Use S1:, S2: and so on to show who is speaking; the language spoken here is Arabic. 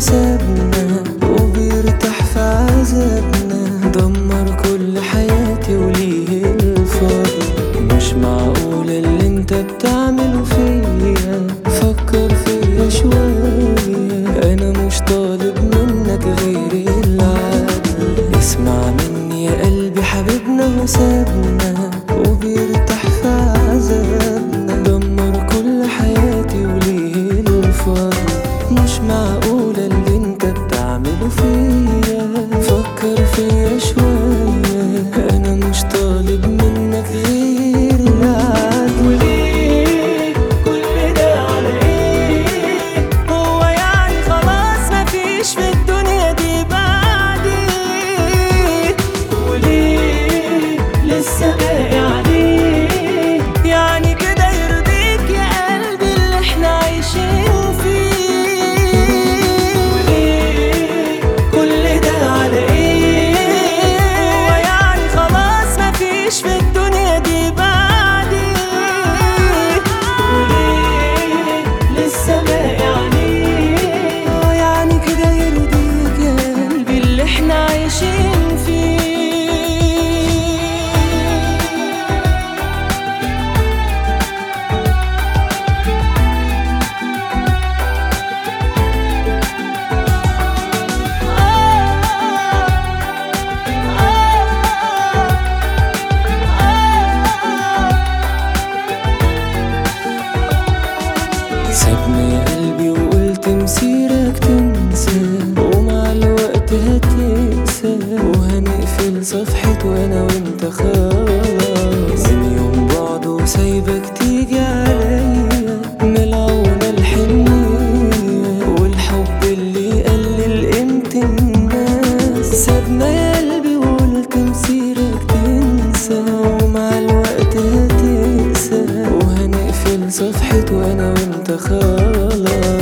S1: Seven. صفحت وأنا وأنت خلاص. من يوم بعده سايبك تيجي عليا. ملعونة الحنية والحب اللي قلل قيمة الناس. سابنا يا قلبي وقلت مسيرك تنسى. ومع الوقت هتنسى. وهنقفل صفحته وأنا وأنت خلاص.